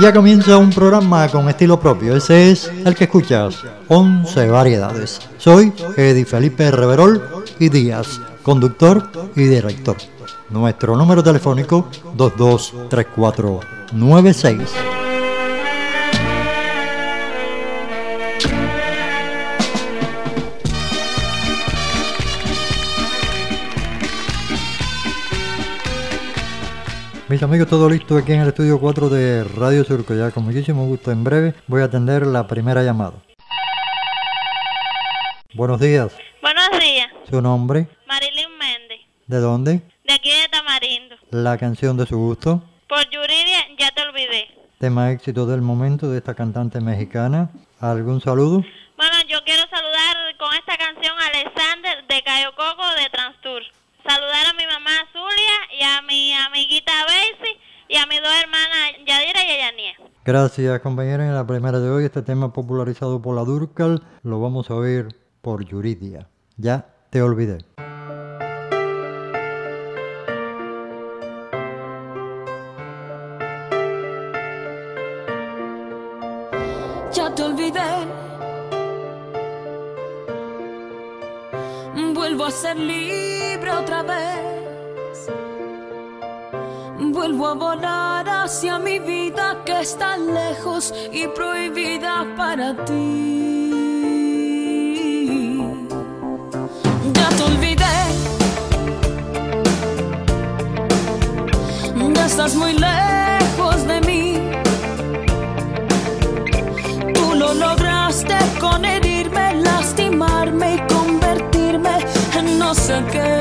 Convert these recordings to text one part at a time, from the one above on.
Ya comienza un programa con estilo propio, ese es el que escuchas, 11 variedades. Soy Eddie Felipe Reverol y Díaz, conductor y director. Nuestro número telefónico 223496. Mis amigos, todo listo aquí en el estudio 4 de Radio Surco. Ya con muchísimo gusto, en breve voy a atender la primera llamada. Buenos días. Buenos días. ¿Su nombre? Marilyn Méndez. ¿De dónde? De aquí de Tamarindo. La canción de su gusto. Por Yuridia, ya te olvidé. Tema éxito del momento de esta cantante mexicana. ¿Algún saludo? A mis dos hermanas Yadira y. Gracias compañera. En la primera de hoy este tema popularizado por la Durcal lo vamos a oír por Yuridia. Ya te olvidé. Está lejos y prohibida para ti. Ya te olvidé. Ya estás muy lejos de mí. Tú lo lograste con herirme, lastimarme y convertirme en no sé qué.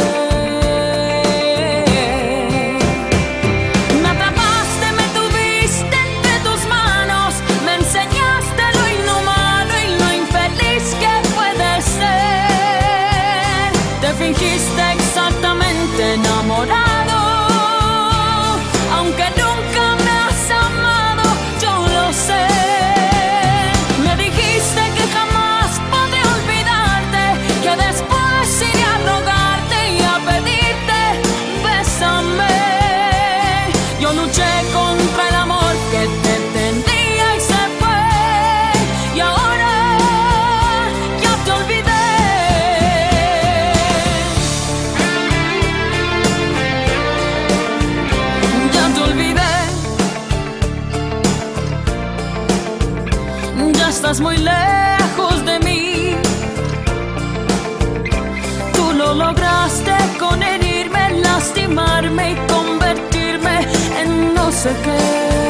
Muy lejos de mí. Tú lo lograste con herirme, lastimarme y convertirme en no sé qué.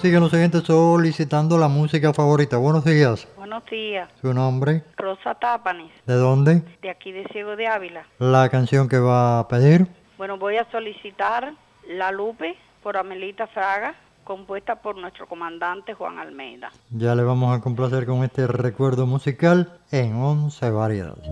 Siguen los siguientes solicitando la música favorita. Buenos días. Buenos días, ¿Su nombre? Rosa Tápanis, ¿De dónde? de aquí de Ciego de Ávila. La canción que va a pedir. Bueno, voy a solicitar La Lupe por Amelita Fraga, compuesta por nuestro comandante Juan Almeida. Ya le vamos a complacer con este recuerdo musical en 11 variedades.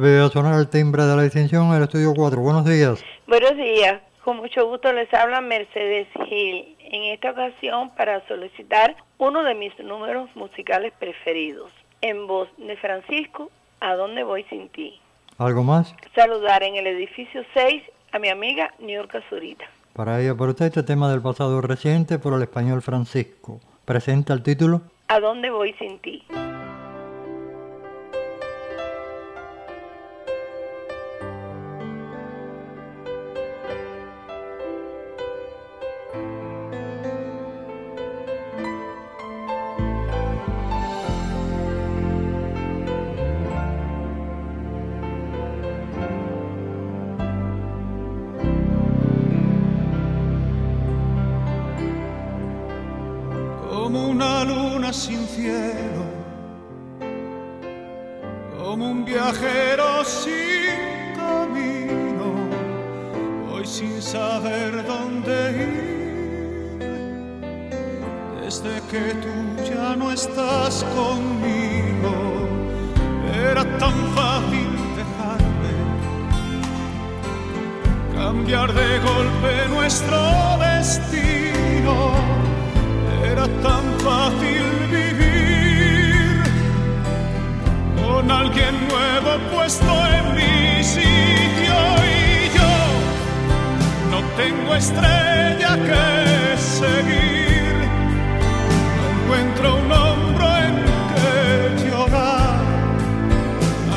Vuelve a sonar el timbre de la distinción en el estudio 4. Buenos días. Buenos días, con mucho gusto les habla Mercedes Gil. En esta ocasión para solicitar uno de mis números musicales preferidos. En voz de Francisco, ¿A dónde voy sin ti? ¿Algo más? Saludar en el edificio 6 a mi amiga Niurka Zurita. Para ella, por usted, este tema del pasado reciente por el español Francisco. Presenta el título ¿A dónde voy sin ti? Cambiar de golpe nuestro destino. Era tan fácil vivir con alguien nuevo puesto en mi sitio. Y yo no tengo estrella que seguir, no encuentro un hombro en que llorar,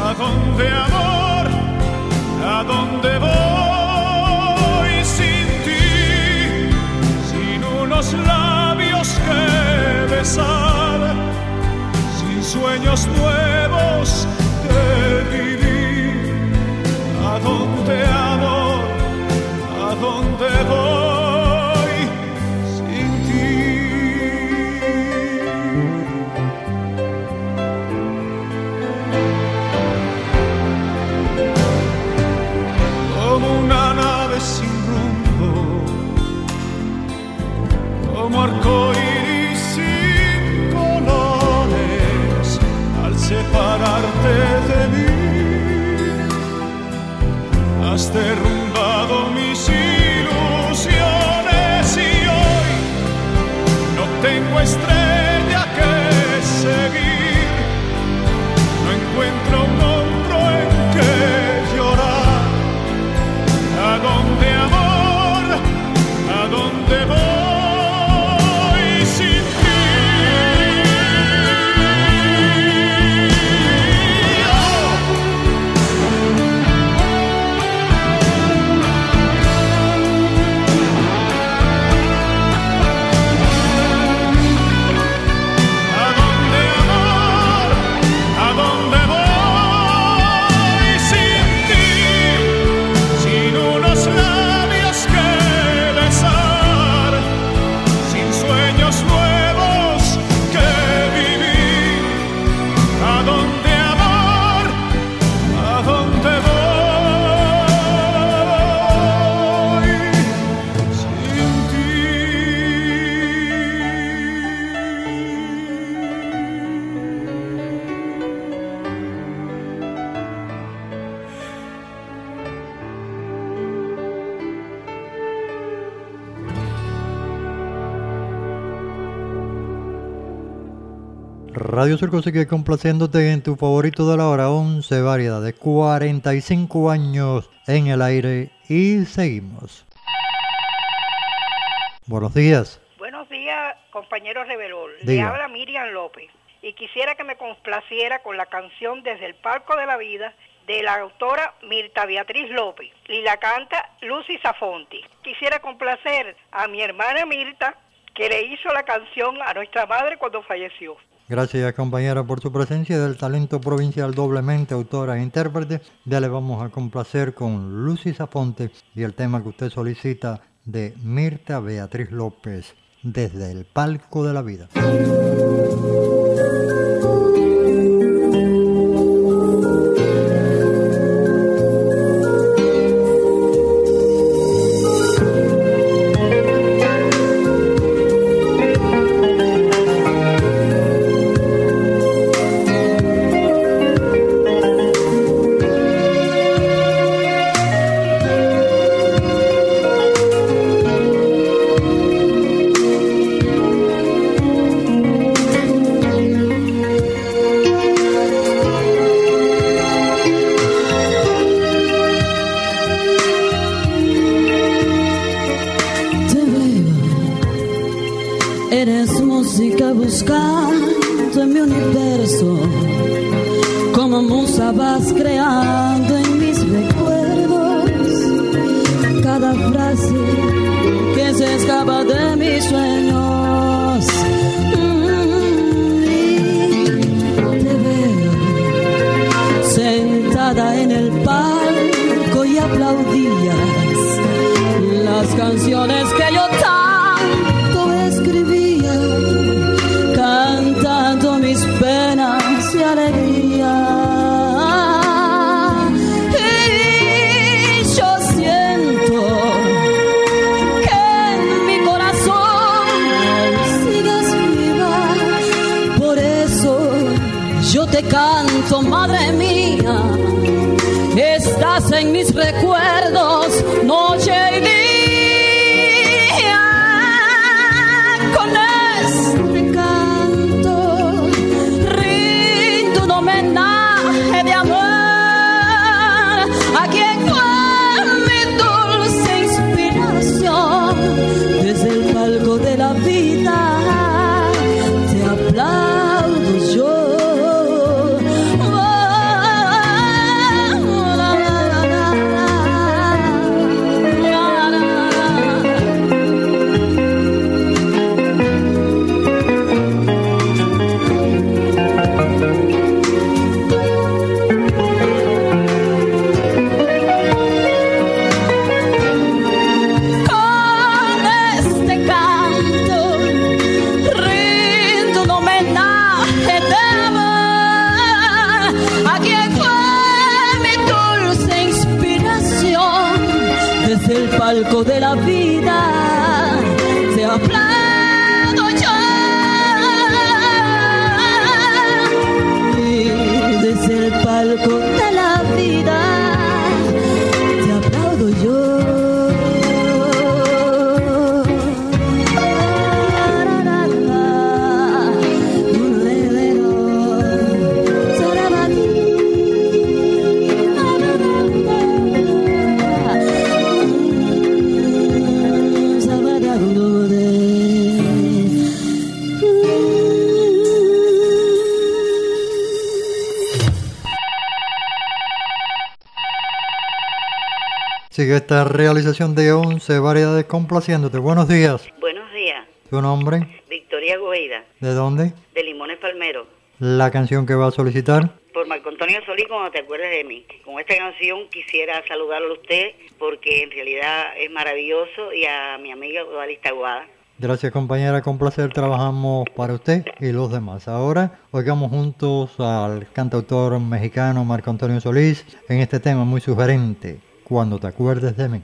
¿a dónde amor? ¿A dónde sin sueños nuevos que vivir. ¿A dónde amor? ¿A dónde voy de Radio Surco sigue complaciéndote en tu favorito de la hora 11 variedades, 45 años en el aire y seguimos. Buenos días. Buenos días, compañero Rebelol. Le habla Miriam López y quisiera que me complaciera con la canción Desde el Palco de la Vida de la autora Mirta Beatriz López y la canta Lucy Zafonti. Quisiera complacer a mi hermana Mirta que le hizo la canción a nuestra madre cuando falleció. Gracias compañera por su presencia del talento provincial doblemente autora e intérprete. Ya le vamos a complacer con Lucy Zaponte y el tema que usted solicita de Mirta Beatriz López desde el palco de la vida. Musa vas creando en mis recuerdos cada frase que se escapa de mis sueños. Mm, y te veo sentada en el palco y aplaudías las canciones que en mis recuerdos esta realización de 11 variedades complaciéndote. Buenos días. Buenos días, ¿Tu nombre? Victoria Goeida, ¿De dónde? de Limones Palmero. La canción que va a solicitar. Por Marco Antonio Solís, cuando te acuerdes de mí. Con esta canción quisiera saludarlo a usted porque en realidad es maravilloso y a mi amiga Odalista Guada. Gracias compañera, con placer trabajamos para usted y los demás. Ahora oigamos juntos al cantautor mexicano Marco Antonio Solís en este tema muy sugerente, Cuando te acuerdes de mí.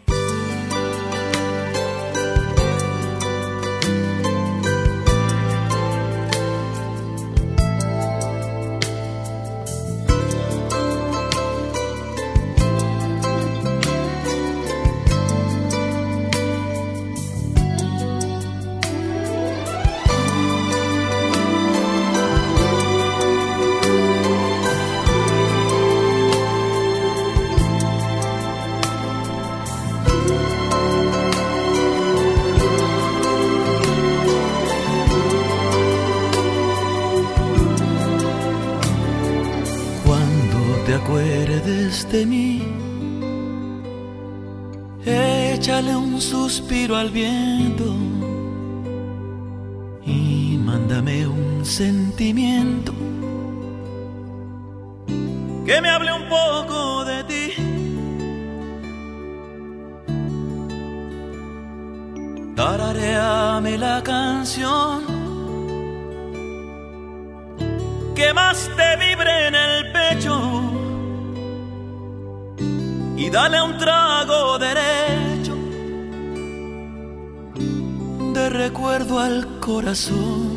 Que más te vibre en el pecho y dale un trago derecho de recuerdo al corazón.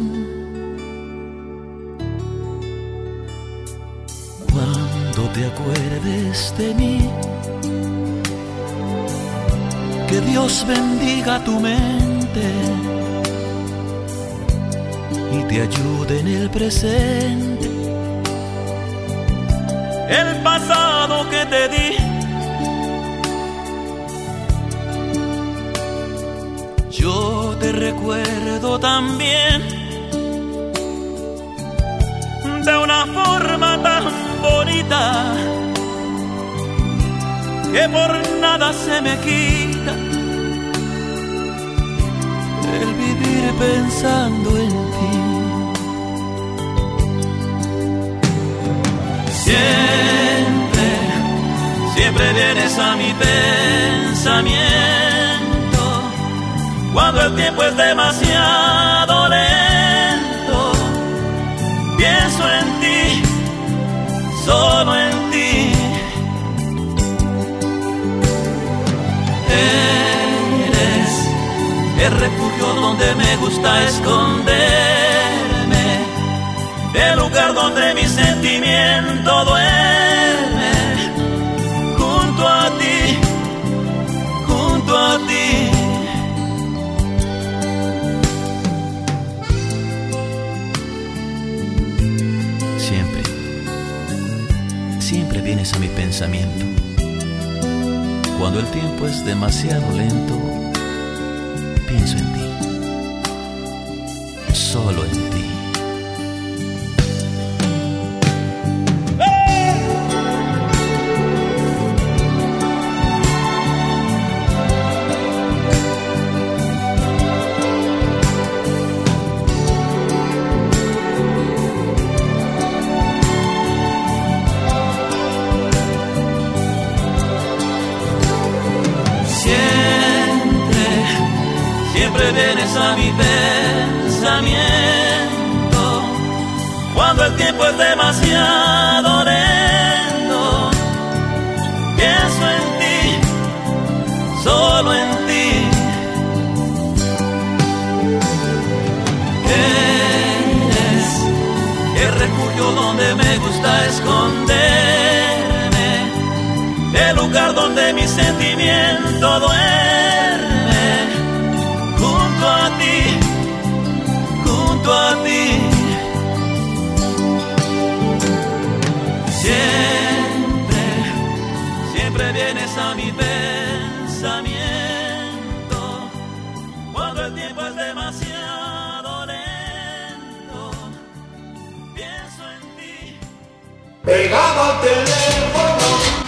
Cuando te acuerdes de mí, que Dios bendiga tu mente y te ayude en el presente. El pasado que te di. Yo te recuerdo también de una forma tan bonita que por nada se me quita el vivir pensando en ti. Siempre, siempre vienes a mi pensamiento cuando el tiempo es demasiado lento. Pienso en ti, solo en ti. Eres el refugio donde me gusta esconderme, el lugar donde mi sentimiento duerme, junto a ti, junto a ti. Siempre, siempre vienes a mi pensamiento. Cuando el tiempo es demasiado lento, Solo en ti. Siempre, vienes a mi Cuando el tiempo es demasiado lento, pienso en ti, solo en ti. Eres el refugio donde me gusta esconderme el lugar donde mi sentimiento duerme, junto a ti. Siempre, siempre vienes a mi pensamiento, cuando el tiempo es demasiado lento, pienso en ti. Pegado al teléfono.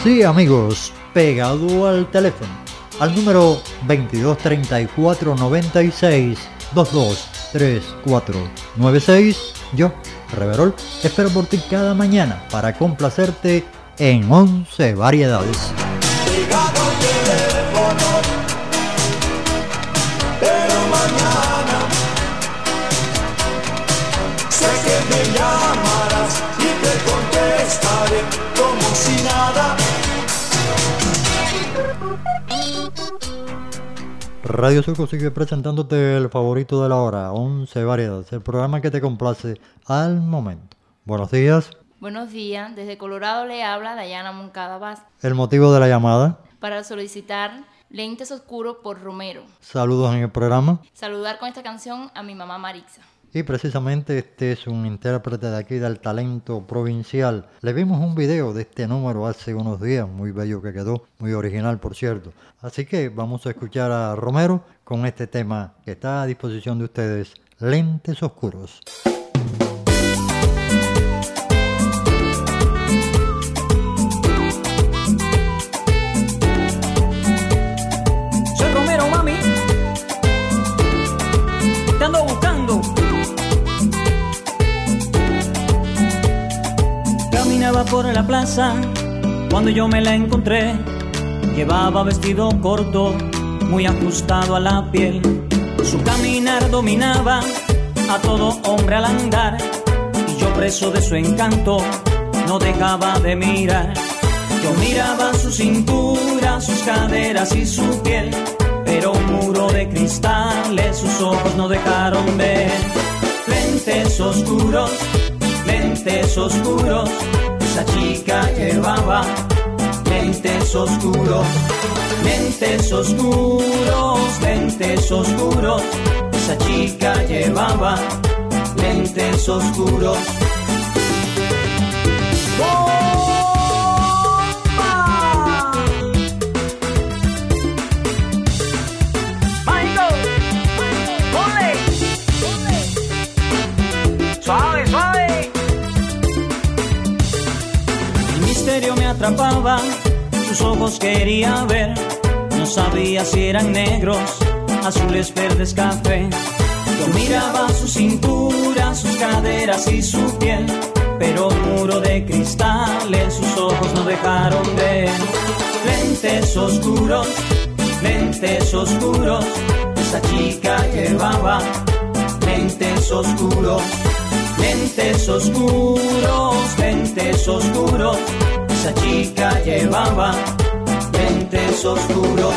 Sí, amigos, pegado al teléfono. Al número 223496 223496. Yo, Reverol, espero por ti cada mañana para complacerte en 11 variedades. Radio Suco sigue presentándote el favorito de la hora, 11 variedades, el programa que te complace al momento. Buenos días, Buenos días, desde Colorado le habla Dayana Moncada Vaz el motivo de la llamada, para solicitar Lentes Oscuros por Romero. saludos en el programa. Saludar con esta canción a mi mamá Marixa. Y precisamente este es un intérprete de aquí del talento provincial. Le vimos un video de este número hace unos días, muy bello que quedó, muy original por cierto. Así que vamos a escuchar a Romero con este tema que está a disposición de ustedes, Lentes Oscuros. Casa cuando yo me la encontré. Llevaba vestido corto, muy ajustado a la piel. Su caminar dominaba a todo hombre al andar. Y yo preso de su encanto, no dejaba de mirar. Yo miraba su cintura, sus caderas y su piel. Pero un muro de cristales sus ojos no dejaron ver. Lentes oscuros, lentes oscuros, esa chica llevaba lentes oscuros, lentes oscuros, lentes oscuros, esa chica llevaba lentes oscuros. Atrapaba, sus ojos quería ver. No sabía si eran negros, azules, verdes, café. Yo miraba su cintura, sus caderas y su piel. Pero muro de cristales sus ojos no dejaron ver. Lentes oscuros, lentes oscuros. Esa chica llevaba lentes oscuros. Lentes oscuros, lentes oscuros. Esa chica llevaba lentes oscuros.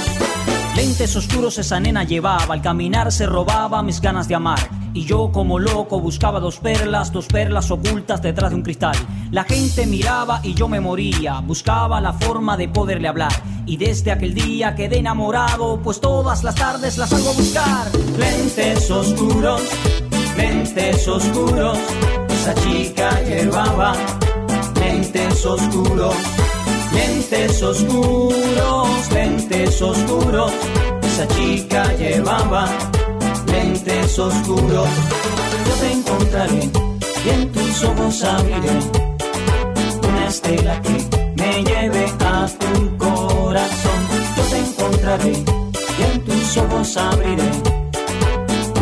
Lentes oscuros esa nena llevaba, al caminar se robaba mis ganas de amar. Y yo como loco buscaba dos perlas, dos perlas ocultas detrás de un cristal. La gente miraba y yo me moría, buscaba la forma de poderle hablar. Y desde aquel día quedé enamorado, pues todas las tardes las salgo a buscar. Lentes oscuros, lentes oscuros. Esa chica llevaba lentes oscuros, lentes oscuros, lentes oscuros. Esa chica llevaba lentes oscuros. Yo te encontraré y en tus ojos abriré una estela que me lleve a tu corazón. Yo te encontraré y en tus ojos abriré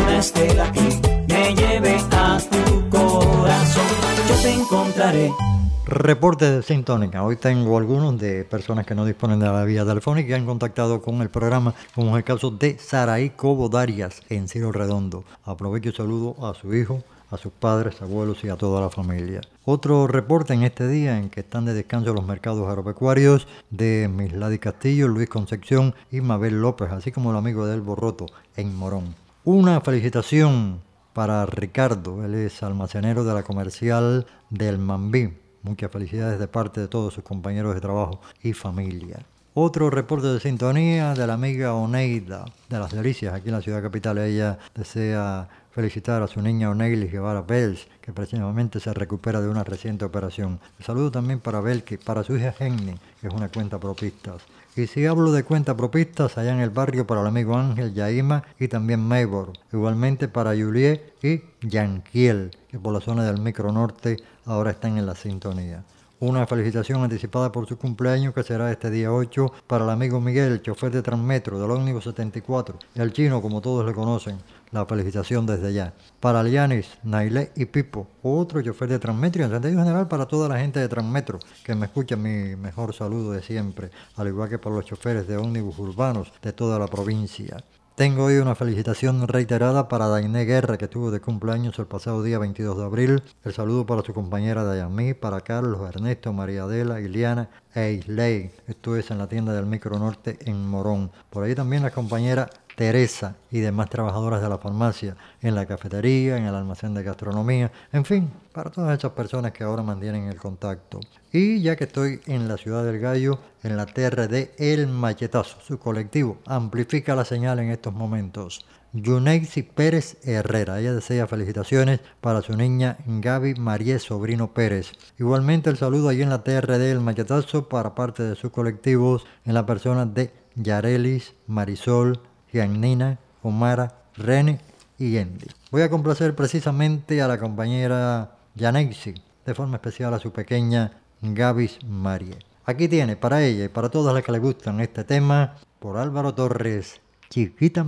una estela que me lleve a tu corazón. Yo te encontraré. Reporte de Sintónica. Hoy tengo algunos de personas que no disponen de la vía telefónica y han contactado con el programa, como es el caso de Saraí Cobo Darias en Ciro Redondo. Aprovecho y saludo a su hijo, a sus padres, abuelos y a toda la familia. Otro reporte en este día en que están de descanso los mercados agropecuarios de Misladi Castillo, Luis Concepción y Mabel López, así como el amigo del Borroto en Morón. Una felicitación para Ricardo, él es almacenero de la comercial del Mambí. Muchas felicidades de parte de todos sus compañeros de trabajo y familia. Otro reporte de sintonía de la amiga Oneida de las Delicias aquí en la ciudad capital. Ella desea felicitar a su niña Oneilis Guevara Bells, que precisamente se recupera de una reciente operación. Un saludo también para Belki, para su hija Henny, que es una cuenta propistas. Y si hablo de cuenta propistas, allá en el barrio para el amigo Ángel Yaima y también Maybor. Igualmente para Juliet y Yanquiel, que por la zona del micro norte ahora están en la sintonía. Una felicitación anticipada por su cumpleaños que será este día 8 para el amigo Miguel, chofer de Transmetro del ómnibus 74, y al chino como todos le conocen. La felicitación desde allá. Para Lianis, Nailé y Pipo, otro chofer de Transmetro y en sentido general para toda la gente de Transmetro que me escucha mi mejor saludo de siempre, al igual que para los choferes de ómnibus urbanos de toda la provincia. Tengo hoy una felicitación reiterada para Dainé Guerra, que tuvo de cumpleaños el pasado día 22 de abril. El saludo para su compañera Dayamí, para Carlos, Ernesto, María Adela, Iliana e Isley. Esto es en la tienda del Micro Norte en Morón. Por ahí también la compañera Teresa y demás trabajadoras de la farmacia, en la cafetería, en el almacén de gastronomía, en fin, para todas esas personas que ahora mantienen el contacto. Y ya que estoy en la ciudad del Gallo, en la TRD El Machetazo, su colectivo amplifica la señal en estos momentos. Yuneixi Pérez Herrera. Ella desea felicitaciones para su niña Gaby María Sobrino Pérez. Igualmente el saludo allí en la TRD El Machetazo para parte de sus colectivos en la persona de Yarelis, Marisol, Giannina, Omara, Rene y Andy. Voy a complacer precisamente a la compañera Yanexi, de forma especial a su pequeña Gavis Marie. Aquí tiene para ella y para todas las que le gustan este tema, por Álvaro Torres, Chiquita.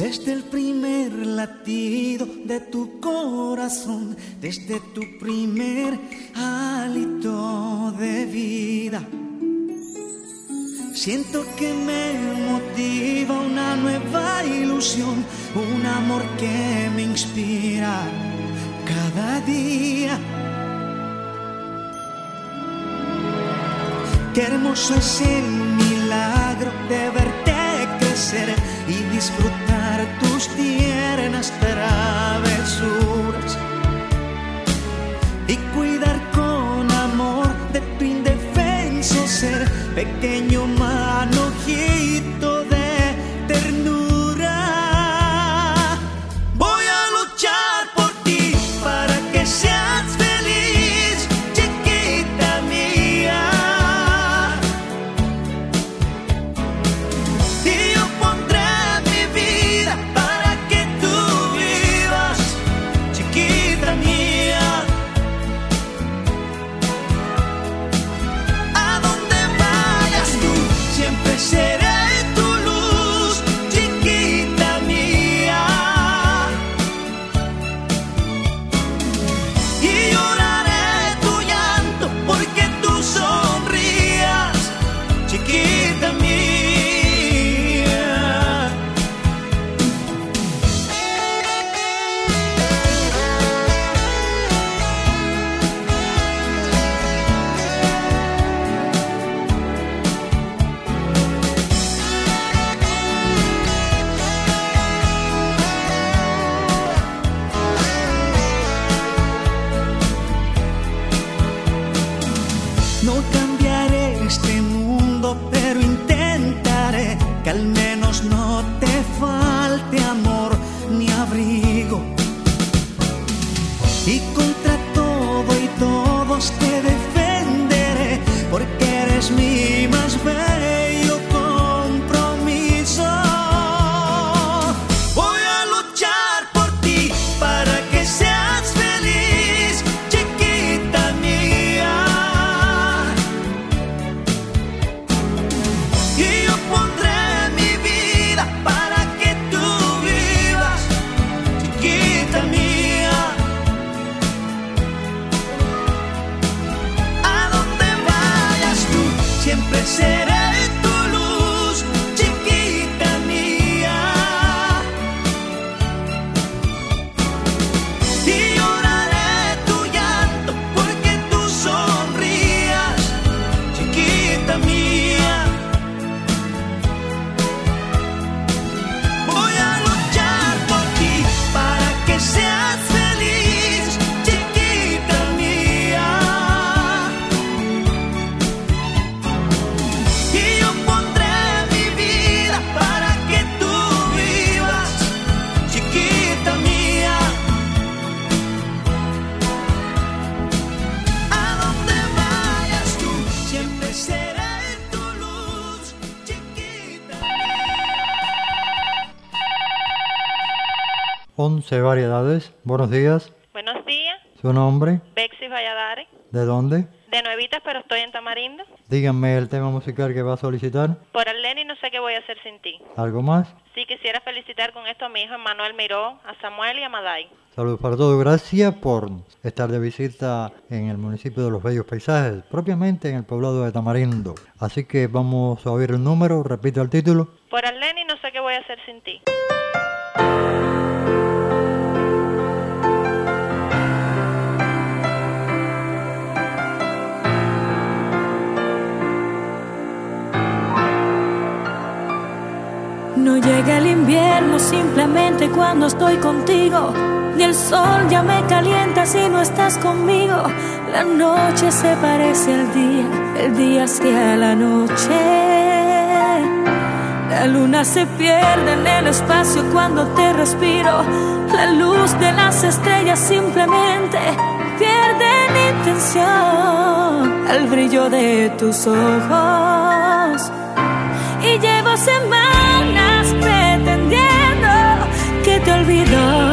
Desde el primer latido de tu corazón, desde tu primer hálito de vida. Siento que me motiva una nueva ilusión, un amor que me inspira cada día. Qué hermoso es el milagro de verte crecer y disfrutar tus tiernas travesuras. Y cuidar con amor de tu indefenso ser pequeño Buenos días. Buenos días, ¿Su nombre? Bexis Valladares. ¿De dónde? De Nuevitas, pero estoy en Tamarindo. Díganme el tema musical que va a solicitar. Por Arlene no sé qué voy a hacer sin ti. ¿Algo más? Sí, quisiera felicitar con esto a mi hijo Manuel Miró, a Samuel y a Maday. Saludos para todos. Gracias por estar de visita en el municipio de Los Bellos Paisajes, propiamente en el poblado de Tamarindo. Así que vamos a oír el número. Repito el título. Por Arlene no sé qué voy a hacer sin ti. Simplemente cuando estoy contigo. Ni el sol ya me calienta si no estás conmigo. La noche se parece al día, el día hacia la noche. La luna se pierde en el espacio cuando te respiro. La luz de las estrellas simplemente pierde mi intención al brillo de tus ojos. Y llevo semanas que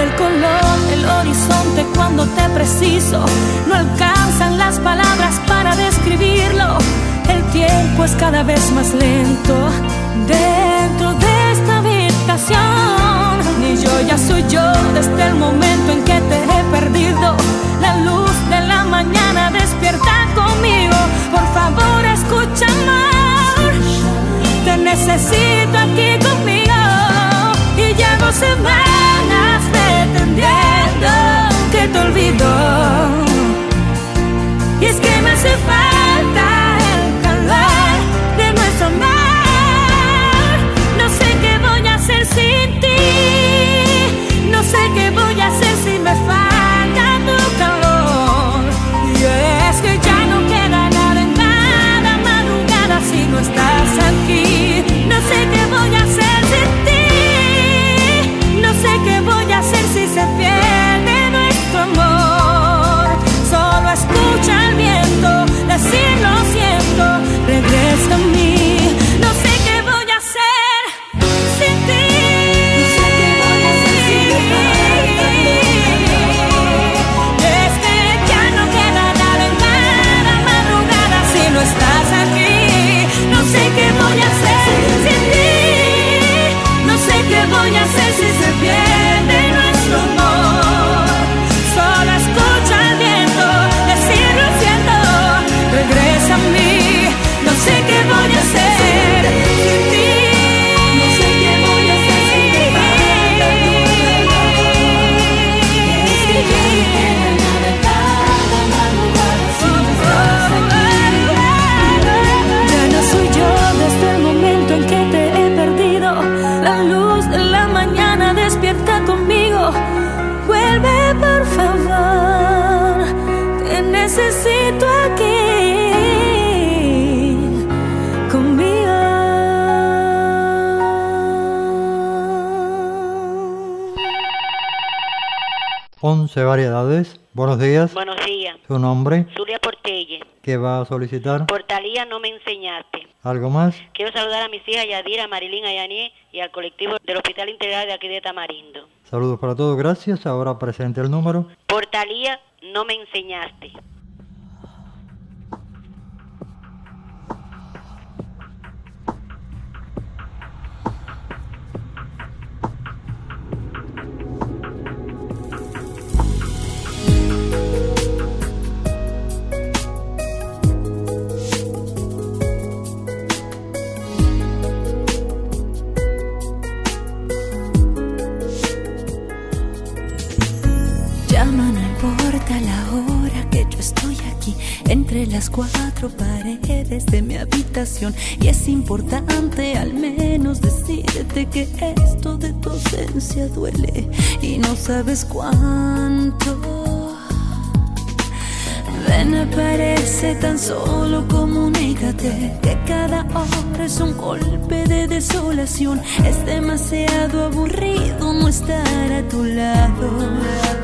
el color, el horizonte cuando te preciso. No alcanzan las palabras para describirlo. El tiempo es cada vez más lento dentro de esta habitación. Ni yo ya soy yo desde el momento en que te he perdido. La luz de la mañana despierta conmigo. Por favor, escucha amor. Te necesito aquí conmigo. Y llevo semanas que te olvido. Y es que me hace falta el calor de nuestro amor. No sé qué voy a hacer sin ti. No sé qué voy a hacer si me falta tu calor. Y es que ya no queda nada en cada madrugada si no estás aquí. No sé qué ¿Qué va a solicitar? Portalía no me enseñaste. ¿Algo más? Quiero saludar a mis hijas Yadira, Marilyn, Ayanie y al colectivo del Hospital Integral de aquí de Tamarindo. Saludos para todos, gracias. Ahora presente el número. Portalía no me enseñaste. Paredes de mi habitación. Y es importante al menos decirte que esto de tu ausencia duele y no sabes cuánto. Ven, aparece tan solo, comunícate que cada hora es un golpe de desolación. Es demasiado aburrido no estar a tu lado.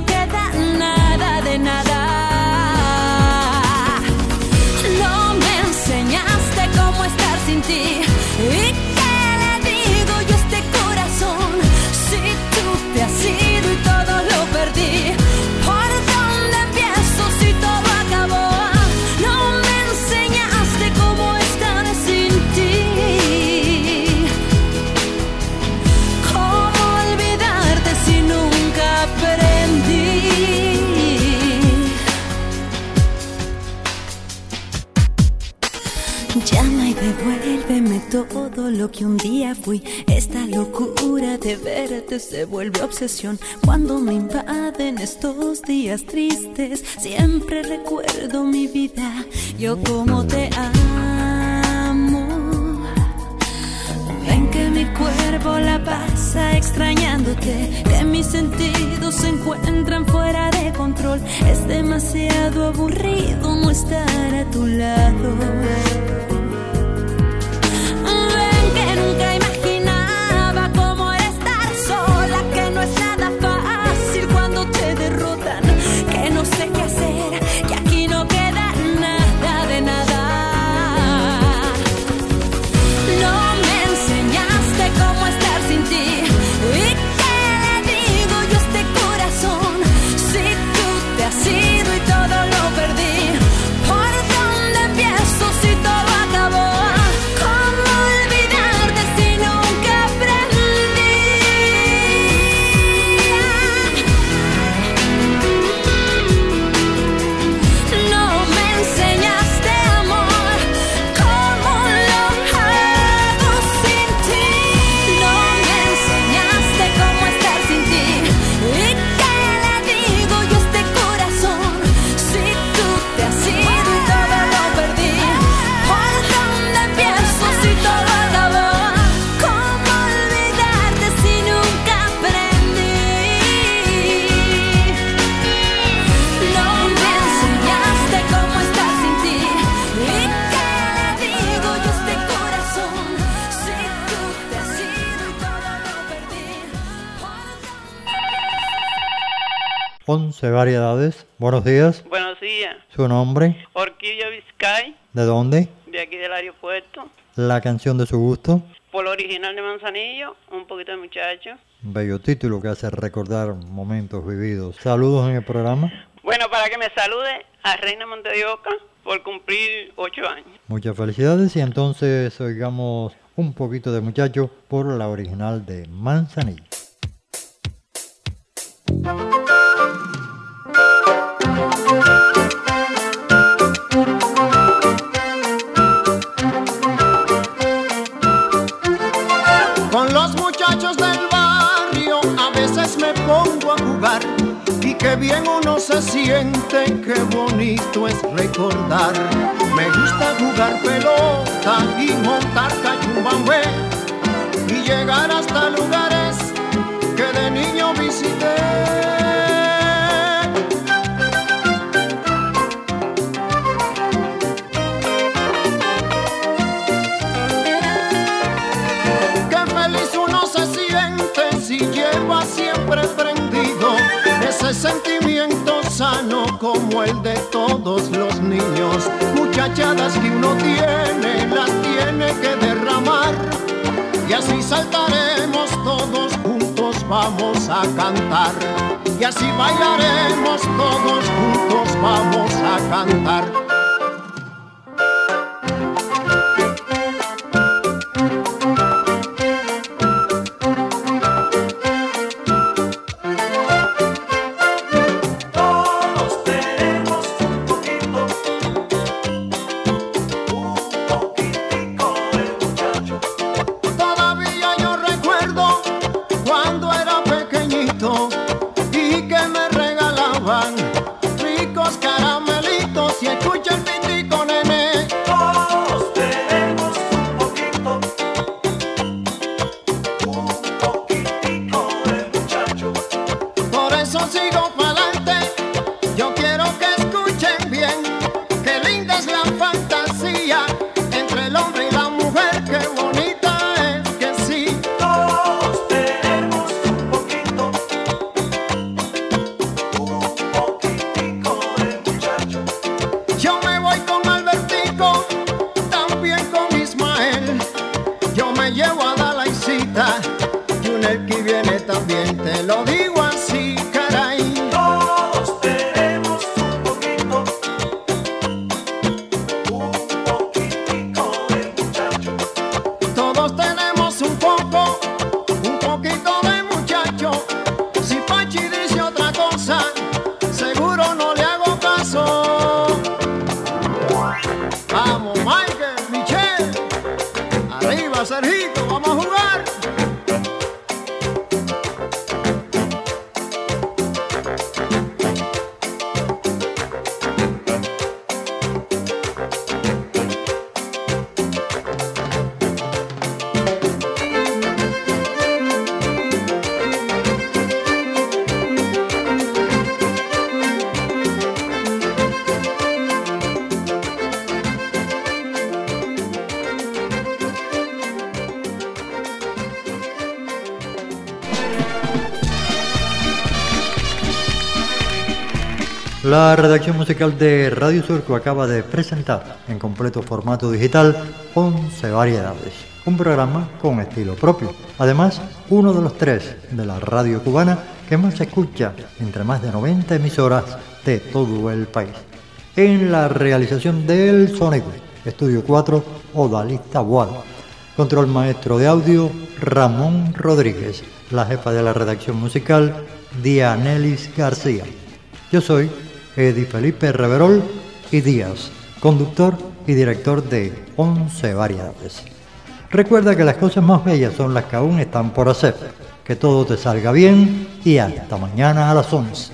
Aquí no queda nada que un día fui. Esta locura de verte se vuelve obsesión. Cuando me invaden estos días tristes, siempre recuerdo mi vida. Yo como te amo. Ven que mi cuerpo la pasa extrañándote, que mis sentidos se encuentran fuera de control. Es demasiado aburrido no estar a tu lado. Variedades. Buenos días. Buenos días. ¿Su nombre? Orquídea Vizcay. ¿De dónde? De aquí del aeropuerto. ¿La canción de su gusto? Por lo original de Manzanillo, un poquito de muchacho. Bello título que hace recordar momentos vividos. ¿Saludos en el programa? Bueno, para que me salude a Reina Monteoca por cumplir ocho años. Muchas felicidades y entonces oigamos un poquito de muchacho por la original de Manzanillo. esto es recordar. bailar. Sergito, vamos a jugar. La redacción musical de Radio Surco acaba de presentar en completo formato digital 11 variedades, un programa con estilo propio. Además, uno de los tres de la radio cubana que más se escucha entre más de 90 emisoras de todo el país. En la realización del sonido, Estudio 4, Odalista Boal. Control maestro de audio, Ramón Rodríguez. La jefa de la redacción musical, Dianelis García. Yo soy Edi Felipe Reverol y Díaz, conductor y director de 11 Variedades. Recuerda que las cosas más bellas son las que aún están por hacer. Que todo te salga bien y hasta mañana a las 11.